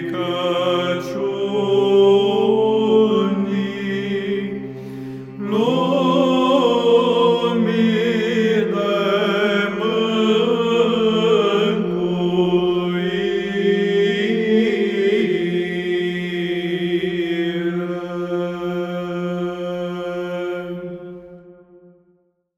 because